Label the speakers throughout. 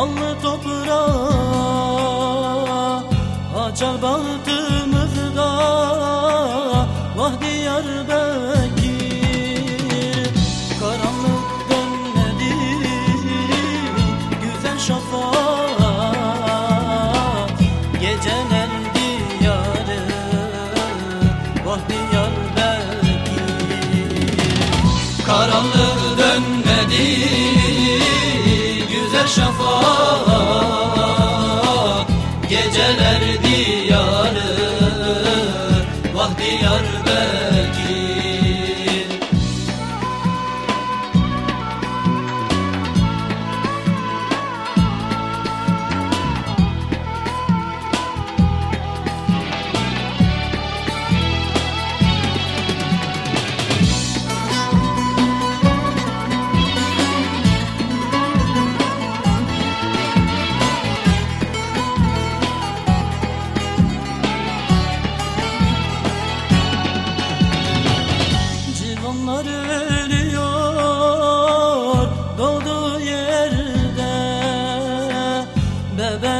Speaker 1: Allı toprağa Açar bahtımızda Vah diyar Bekir Karanlık dönmedi Güzel şafağa Gecenin
Speaker 2: Karanlık şafak Geceler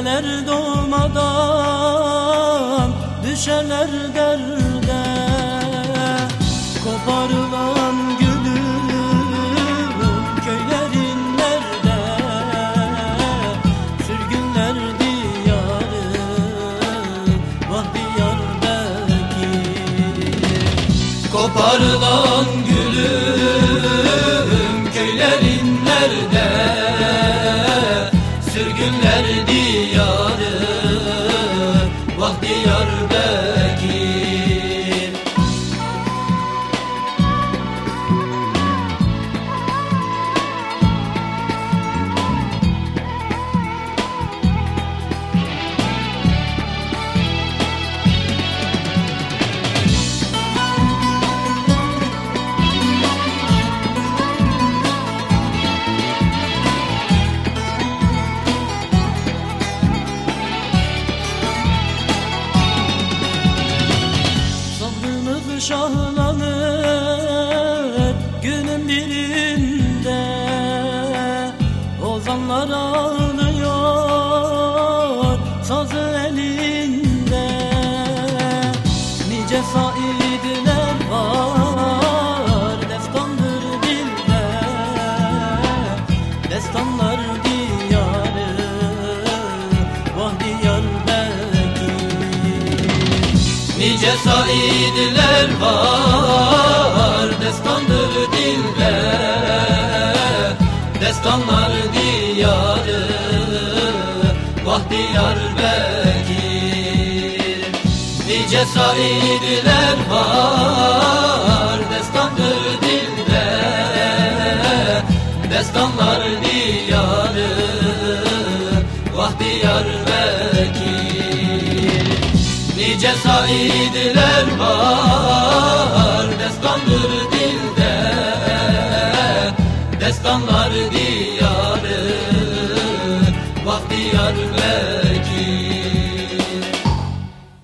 Speaker 1: Bebeler doğmadan düşerler derde Koparılan gülüm köylerin nerede? Sürgünler diyarı vah diyar belki.
Speaker 2: Koparılan gülüm Vah diyar
Speaker 1: şahlanır günün birinde Ozanlar ağlıyor Nice saidler var Destandır dilde. Destanlar diyarı Vah diyar Bekir
Speaker 2: Nice saidler var Destandır dilde. Destanlar Nice saidiler var Destandır dilde. Destanlar diye